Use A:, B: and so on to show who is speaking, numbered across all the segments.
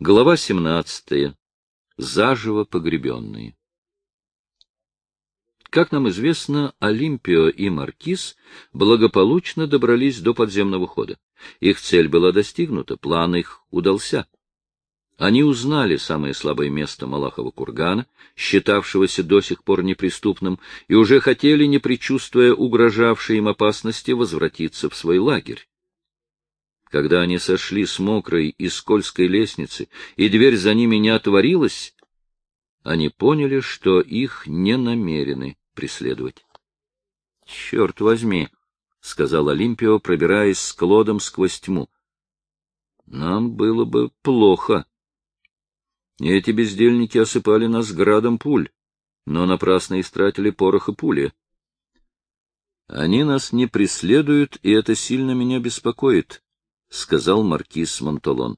A: Глава 17. Заживо погребенные. Как нам известно, Олимпио и Маркиз благополучно добрались до подземного хода. Их цель была достигнута, план их удался. Они узнали самое слабое место Малахова кургана, считавшегося до сих пор неприступным, и уже хотели, не предчувствуя угрожавшей им опасности, возвратиться в свой лагерь. Когда они сошли с мокрой и скользкой лестницы, и дверь за ними не отворилась, они поняли, что их не намерены преследовать. — Черт возьми! — сказал Олимпио, пробираясь с Клодом сквозь тьму. — Нам было бы плохо. Эти бездельники осыпали нас градом пуль, но напрасно истратили порох и пули. Они нас не преследуют, и это сильно меня беспокоит, — сказал маркиз Монтолон.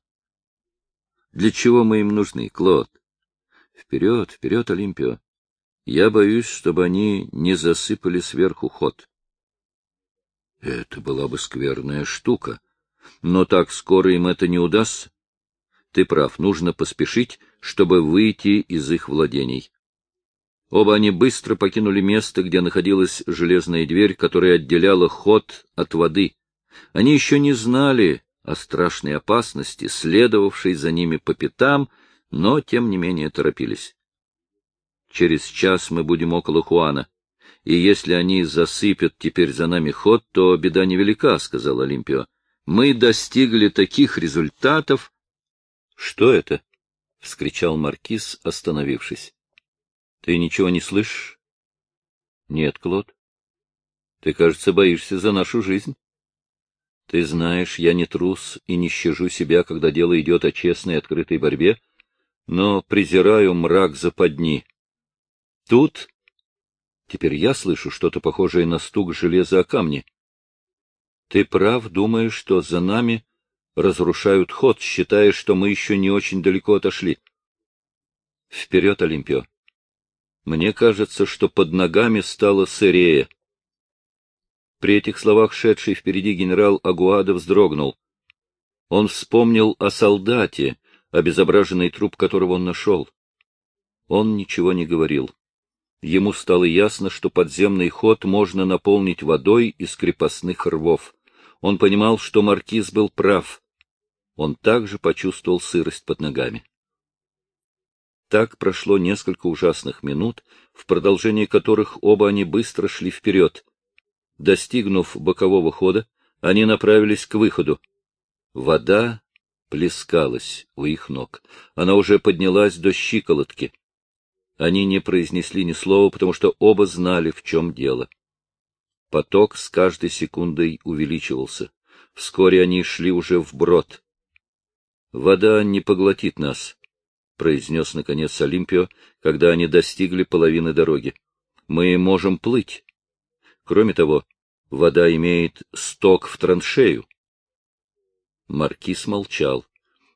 A: — Для чего мы им нужны, Клод? — Вперед, вперед, Олимпио. Я боюсь, чтобы они не засыпали сверху ход. Это была бы скверная штука, но так скоро им это не удастся. Ты прав, нужно поспешить, чтобы выйти из их владений. Оба они быстро покинули место, где находилась железная дверь, которая отделяла ход от воды. Они еще не знали о страшной опасности, следовавшей за ними по пятам, но, тем не менее, торопились. Через час мы будем около Хуана, и если они засыпят теперь за нами ход, то беда невелика, — сказал Олимпио. Мы достигли таких результатов. — Что это? — вскричал маркиз, остановившись. — Ты ничего не слышишь? — Нет, Клод. Ты, кажется, боишься за нашу жизнь. Ты знаешь, я не трус и не щажу себя, когда дело идет о честной открытой борьбе, но презираю мрак западни. Тут теперь я слышу что-то похожее на стук железа о камни. Ты прав, думаешь, что за нами разрушают ход, считая, что мы еще не очень далеко отошли. Вперед, Олимпио! Мне кажется, что под ногами стало сырее. При этих словах шедший впереди генерал Агуада вздрогнул. Он вспомнил о солдате, обезображенный труп которого он нашел. Он ничего не говорил. Ему стало ясно, что подземный ход можно наполнить водой из крепостных рвов. Он понимал, что маркиз был прав. Он также почувствовал сырость под ногами. Так прошло несколько ужасных минут, в продолжении которых оба они быстро шли вперед. Достигнув бокового хода, они направились к выходу. Вода плескалась у их ног. Она уже поднялась до щиколотки. Они не произнесли ни слова, потому что оба знали, в чем дело. Поток с каждой секундой увеличивался. Вскоре они шли уже вброд. — Вода не поглотит нас, — произнес, наконец, Олимпио, когда они достигли половины дороги. — Мы можем плыть. Кроме того, вода имеет сток в траншею. Маркиз молчал.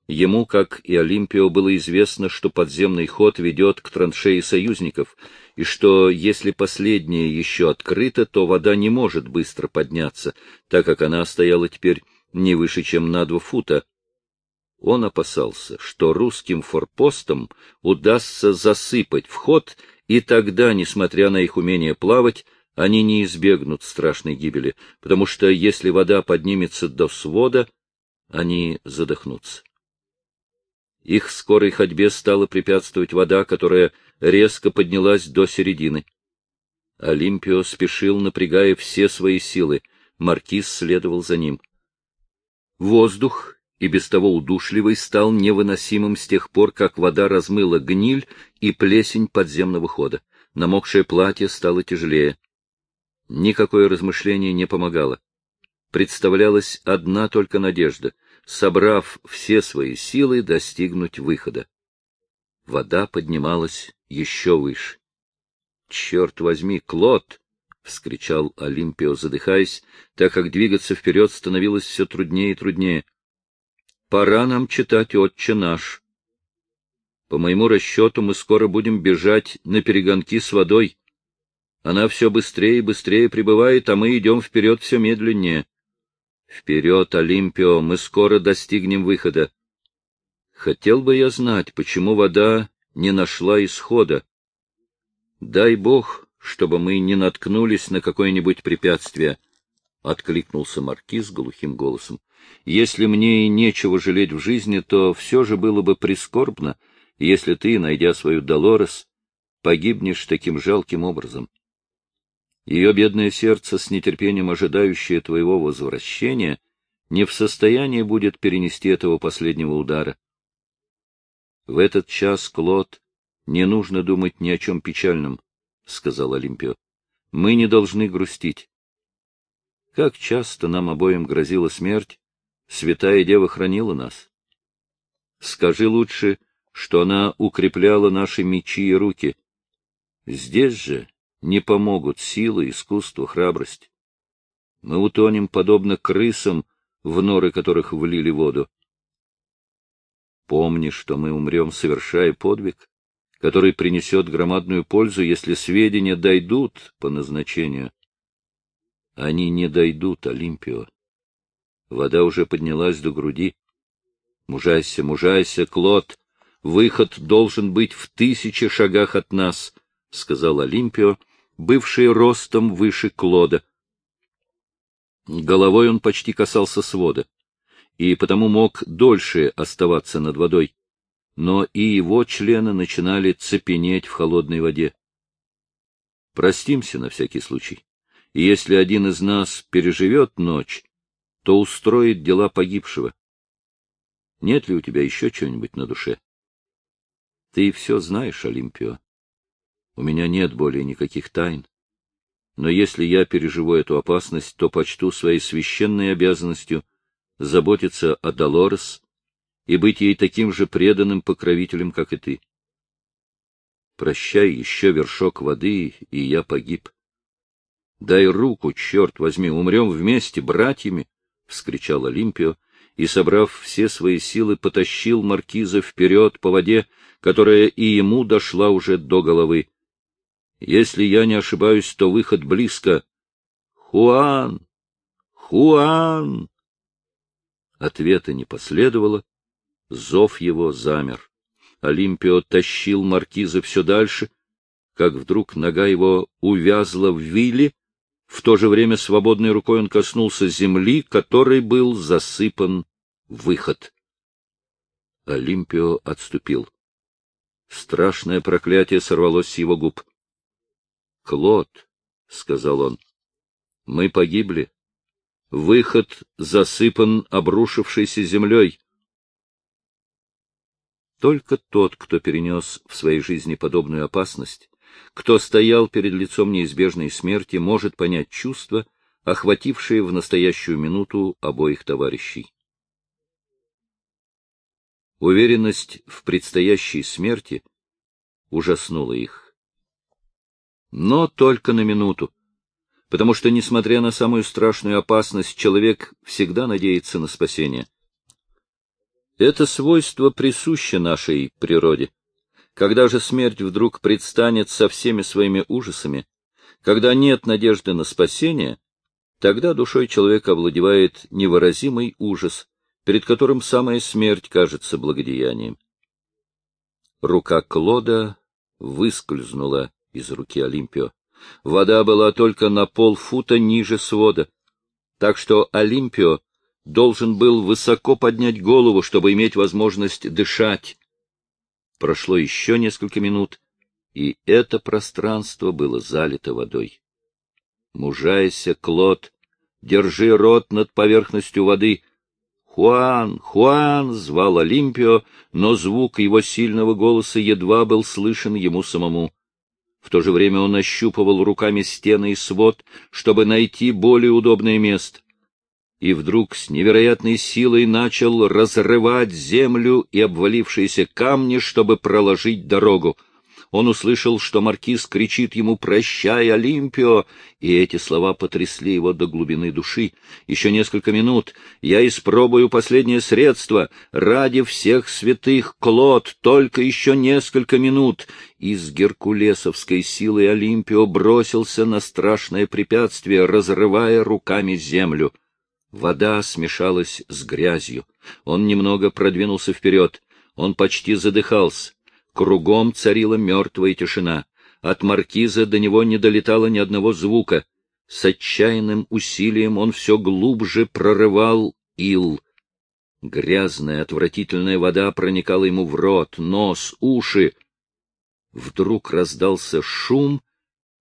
A: Ему, как и Олимпио, было известно, что подземный ход ведет к траншеи союзников, и что, если последняя еще открыта, то вода не может быстро подняться, так как она стояла теперь не выше, чем на два фута. Он опасался, что русским форпостам удастся засыпать вход, и тогда, несмотря на их умение плавать, они не избегнут страшной гибели, потому что если вода поднимется до свода, они задохнутся. Их скорой ходьбе стала препятствовать вода, которая резко поднялась до середины. Олимпио спешил, напрягая все свои силы. Маркиз следовал за ним. Воздух, и без того удушливый, стал невыносимым с тех пор, как вода размыла гниль и плесень подземного хода. Намокшее платье стало тяжелее. Никакое размышление не помогало. Представлялась одна только надежда — собрав все свои силы, достигнуть выхода. Вода поднималась еще выше. — Черт возьми, Клод! — вскричал Олимпио, задыхаясь, так как двигаться вперед становилось все труднее и труднее. — Пора нам читать «Отче наш». По моему расчету, мы скоро будем бежать на перегонки с водой. Она все быстрее и быстрее прибывает, а мы идем вперед все медленнее. Вперед, Олимпио, мы скоро достигнем выхода. Хотел бы я знать, почему вода не нашла исхода. Дай бог, чтобы мы не наткнулись на какое-нибудь препятствие, — откликнулся маркиз глухим голосом. Если мне и нечего жалеть в жизни, то все же было бы прискорбно, если ты, найдя свою Долорес, погибнешь таким жалким образом. Ее бедное сердце, с нетерпением ожидающее твоего возвращения, не в состоянии будет перенести этого последнего удара. В этот час, Клод, не нужно думать ни о чем печальном, — сказал Олимпио. — Мы не должны грустить. Как часто нам обоим грозила смерть, Святая Дева хранила нас. Скажи лучше, что она укрепляла наши мечи и руки. Здесь же не помогут сила, искусство, храбрость. Мы утонем, подобно крысам, в норы которых влили воду. Помни, что мы умрем, совершая подвиг, который принесет громадную пользу, если сведения дойдут по назначению. Они не дойдут, Олимпио. Вода уже поднялась до груди. Мужайся, мужайся, Клод, выход должен быть в тысячи шагах от нас, — сказал Олимпио, бывший ростом выше Клода. Головой он почти касался свода, и потому мог дольше оставаться над водой, но и его члены начинали цепенеть в холодной воде. Простимся на всякий случай, и если один из нас переживет ночь, то устроит дела погибшего. Нет ли у тебя еще чего-нибудь на душе? Ты все знаешь, Олимпио. У меня нет более никаких тайн. Но если я переживу эту опасность, то почту своей священной обязанностью заботиться о Долорес и быть ей таким же преданным покровителем, как и ты. Прощай еще вершок воды, и я погиб. Дай руку, черт возьми, умрем вместе, братьями, — вскричал Олимпио, и, собрав все свои силы, потащил маркиза вперед по воде, которая и ему дошла уже до головы. Если я не ошибаюсь, то выход близко. Хуан! Хуан! Ответа не последовало. Зов его замер. Олимпио тащил маркиза все дальше, как вдруг нога его увязла в вилле, в то же время свободной рукой он коснулся земли, которой был засыпан выход. Олимпио отступил. Страшное проклятие сорвалось с его губ. — Клод, — сказал он, — мы погибли. Выход засыпан обрушившейся землей. Только тот, кто перенес в своей жизни подобную опасность, кто стоял перед лицом неизбежной смерти, может понять чувства, охватившие в настоящую минуту обоих товарищей. Уверенность в предстоящей смерти ужаснула их. Но только на минуту, потому что, несмотря на самую страшную опасность, человек всегда надеется на спасение. Это свойство присуще нашей природе. Когда же смерть вдруг предстанет со всеми своими ужасами, когда нет надежды на спасение, тогда душой человека овладевает невыразимый ужас, перед которым самая смерть кажется благодеянием. Рука Клода выскользнула из руки Олимпио. Вода была только на полфута ниже свода, так что Олимпио должен был высоко поднять голову, чтобы иметь возможность дышать. Прошло еще несколько минут, и это пространство было залито водой. Мужайся, Клод, держи рот над поверхностью воды. «Хуан! Хуан!» — звал Олимпио, но звук его сильного голоса едва был слышен ему самому. В то же время он ощупывал руками стены и свод, чтобы найти более удобное место и вдруг с невероятной силой начал разрывать землю и обвалившиеся камни, чтобы проложить дорогу. Он услышал, что маркиз кричит ему «Прощай, Олимпио!» и эти слова потрясли его до глубины души. «Еще несколько минут. Я испробую последнее средство. Ради всех святых, Клод, только еще несколько минут!» И с геркулесовской силой Олимпио бросился на страшное препятствие, разрывая руками землю. Вода смешалась с грязью. Он немного продвинулся вперед. Он почти задыхался. Кругом царила мертвая тишина. От маркиза до него не долетало ни одного звука. С отчаянным усилием он все глубже прорывал ил. Грязная, отвратительная вода проникала ему в рот, нос, уши. Вдруг раздался шум,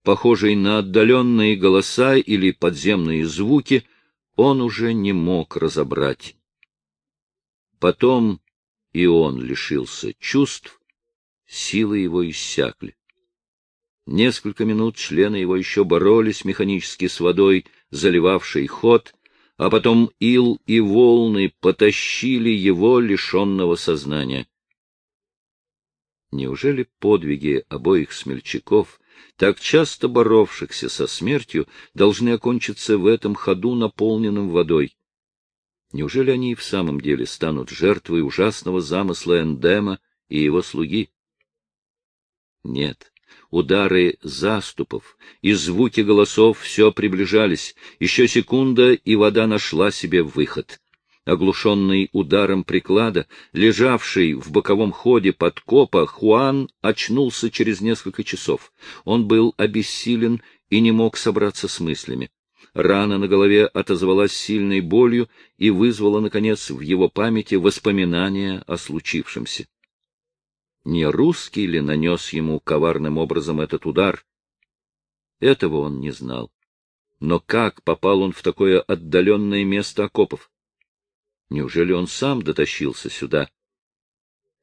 A: похожий на отдаленные голоса или подземные звуки, он уже не мог разобрать. Потом и он лишился чувств, силы его иссякли. Несколько минут члены его еще боролись механически с водой, заливавшей ход, а потом ил и волны потащили его, лишенного сознания. Неужели подвиги обоих смельчаков, так часто боровшихся со смертью, должны окончиться в этом ходу, наполненном водой? Неужели они и в самом деле станут жертвой ужасного замысла Эндема и его слуги? Нет, удары заступов и звуки голосов все приближались. Еще секунда, и вода нашла себе выход. Оглушенный ударом приклада, лежавший в боковом ходе подкопа, Хуан очнулся через несколько часов. Он был обессилен и не мог собраться с мыслями. Рана на голове отозвалась сильной болью и вызвала, наконец, в его памяти воспоминания о случившемся. Не русский ли нанес ему коварным образом этот удар? Этого он не знал. Но как попал он в такое отдаленное место окопов? Неужели он сам дотащился сюда?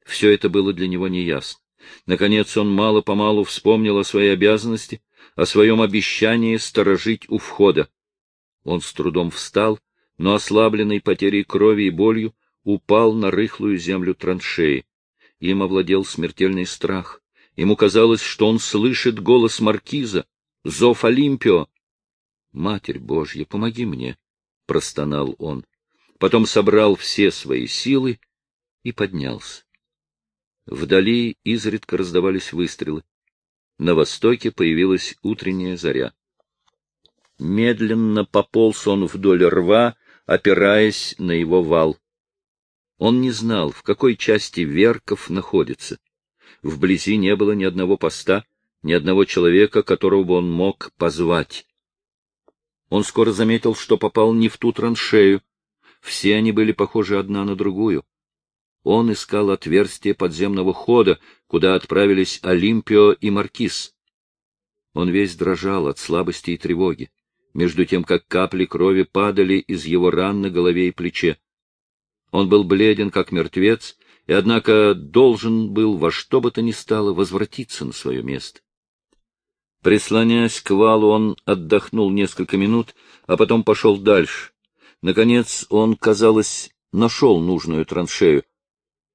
A: Все это было для него неясно. Наконец он мало-помалу вспомнил о своей обязанности, о своем обещании сторожить у входа. Он с трудом встал, но, ослабленный потерей крови и болью, упал на рыхлую землю траншеи. Им овладел смертельный страх. Ему казалось, что он слышит голос маркиза, зов Олимпио. «Матерь Божья, помоги мне!» — простонал он. Потом собрал все свои силы и поднялся. Вдали изредка раздавались выстрелы. На востоке появилась утренняя заря. Медленно пополз он вдоль рва, опираясь на его вал. Он не знал, в какой части Верков находится. Вблизи не было ни одного поста, ни одного человека, которого бы он мог позвать. Он скоро заметил, что попал не в ту траншею. Все они были похожи одна на другую. Он искал отверстие подземного хода, куда отправились Олимпио и Маркиз. Он весь дрожал от слабости и тревоги, между тем, как капли крови падали из его ран на голове и плече. Он был бледен, как мертвец, и, однако, должен был во что бы то ни стало возвратиться на свое место. Прислоняясь к валу, он отдохнул несколько минут, а потом пошел дальше. Наконец он, казалось, нашел нужную траншею.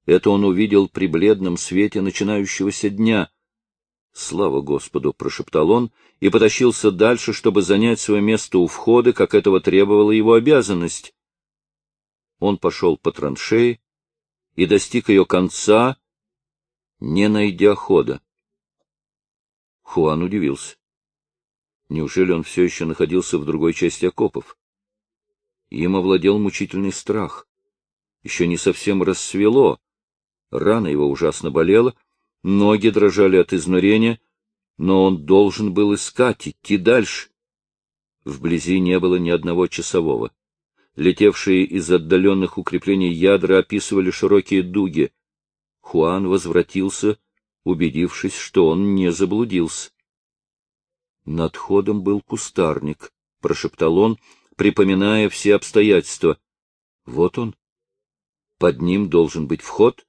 A: Это он увидел при бледном свете начинающегося дня. «Слава Господу!» — прошептал он и потащился дальше, чтобы занять свое место у входа, как этого требовала его обязанность он пошел по траншеи и достиг ее конца, не найдя хода. Хуан удивился. Неужели он все еще находился в другой части окопов? Им овладел мучительный страх. Еще не совсем рассвело. Рана его ужасно болела, ноги дрожали от изнурения, но он должен был искать, идти дальше. Вблизи не было ни одного часового. Летевшие из отдаленных укреплений ядра описывали широкие дуги. Хуан возвратился, убедившись, что он не заблудился. Над ходом был кустарник, — прошептал он, припоминая все обстоятельства. Вот он. Под ним должен быть вход.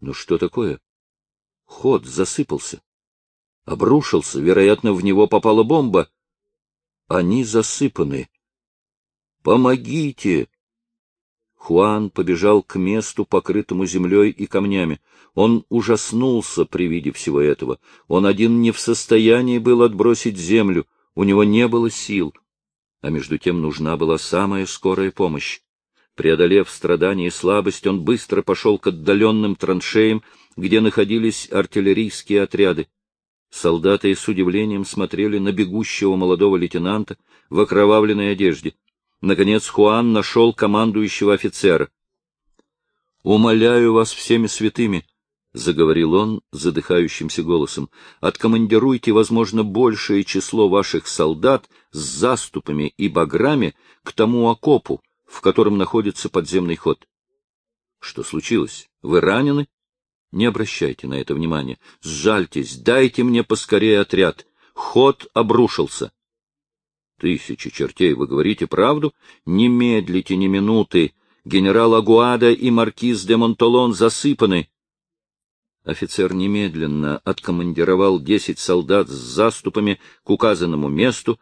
A: Ну что такое? Ход засыпался. Обрушился, вероятно, в него попала бомба. Они засыпаны. Помогите! Хуан побежал к месту, покрытому землей и камнями. Он ужаснулся при виде всего этого. Он один не в состоянии был отбросить землю, у него не было сил. А между тем нужна была самая скорая помощь. Преодолев страдания и слабость, он быстро пошел к отдаленным траншеям, где находились артиллерийские отряды. Солдаты с удивлением смотрели на бегущего молодого лейтенанта в окровавленной одежде. Наконец Хуан нашел командующего офицера. Умоляю вас всеми святыми, — заговорил он задыхающимся голосом, — откомандируйте, возможно, большее число ваших солдат с заступами и баграми к тому окопу, в котором находится подземный ход. Что случилось? Вы ранены? Не обращайте на это внимания. Сжальтесь, дайте мне поскорее отряд. Ход обрушился. Тысячи чертей, вы говорите правду? Не медлите ни минуты. Генерал Агуада и маркиз де Монтолон засыпаны. Офицер немедленно откомандировал десять солдат с заступами к указанному месту,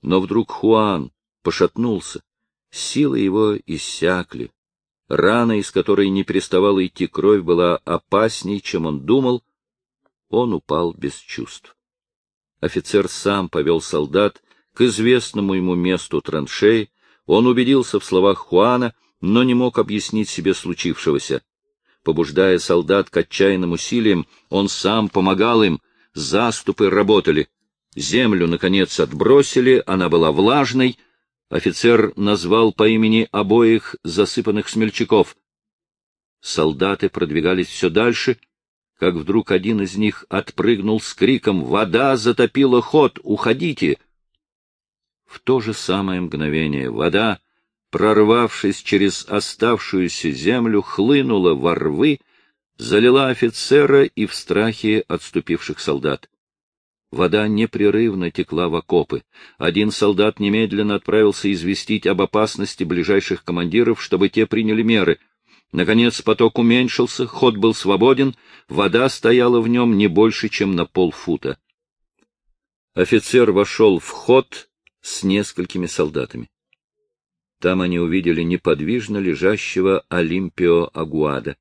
A: но вдруг Хуан пошатнулся, силы его иссякли. Рана, из которой не переставала идти кровь, была опасней, чем он думал. Он упал без чувств. Офицер сам повел солдат известному ему месту траншеи, он убедился в словах Хуана, но не мог объяснить себе случившегося. Побуждая солдат к отчаянным усилиям, он сам помогал им, заступы работали. Землю, наконец, отбросили, она была влажной. Офицер назвал по имени обоих засыпанных смельчаков. Солдаты продвигались все дальше, как вдруг один из них отпрыгнул с криком «Вода затопила ход! Уходите!» В то же самое мгновение вода, прорвавшись через оставшуюся землю, хлынула во рвы, залила офицера и в страхе отступивших солдат. Вода непрерывно текла в окопы. Один солдат немедленно отправился известить об опасности ближайших командиров, чтобы те приняли меры. Наконец поток уменьшился, ход был свободен, вода стояла в нем не больше, чем на полфута. Офицер вошел в ход с несколькими солдатами. Там они увидели неподвижно лежащего Олимпио Агуада.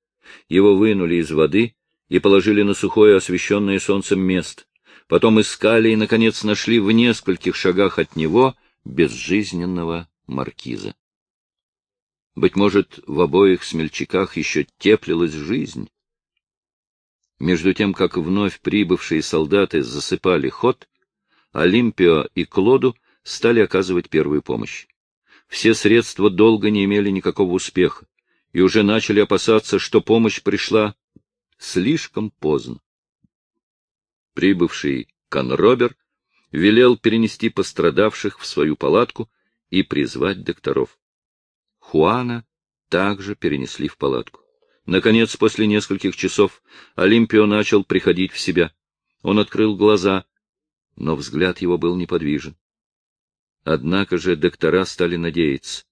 A: Его вынули из воды и положили на сухое освещенное солнцем место. Потом искали и, наконец, нашли в нескольких шагах от него безжизненного маркиза. Быть может, в обоих смельчаках еще теплилась жизнь. Между тем, как вновь прибывшие солдаты засыпали ход, Олимпио и Клоду стали оказывать первую помощь. Все средства долго не имели никакого успеха, и уже начали опасаться, что помощь пришла слишком поздно. Прибывший Конробер велел перенести пострадавших в свою палатку и призвать докторов. Хуана также перенесли в палатку. Наконец, после нескольких часов, Олимпио начал приходить в себя. Он открыл глаза, но взгляд его был неподвижен. Однако же доктора стали надеяться.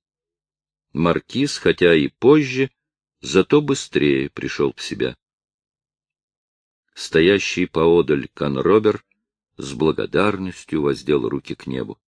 A: Маркиз, хотя и позже, зато быстрее пришел в себя. Стоящий поодаль Конробер с благодарностью воздел руки к небу.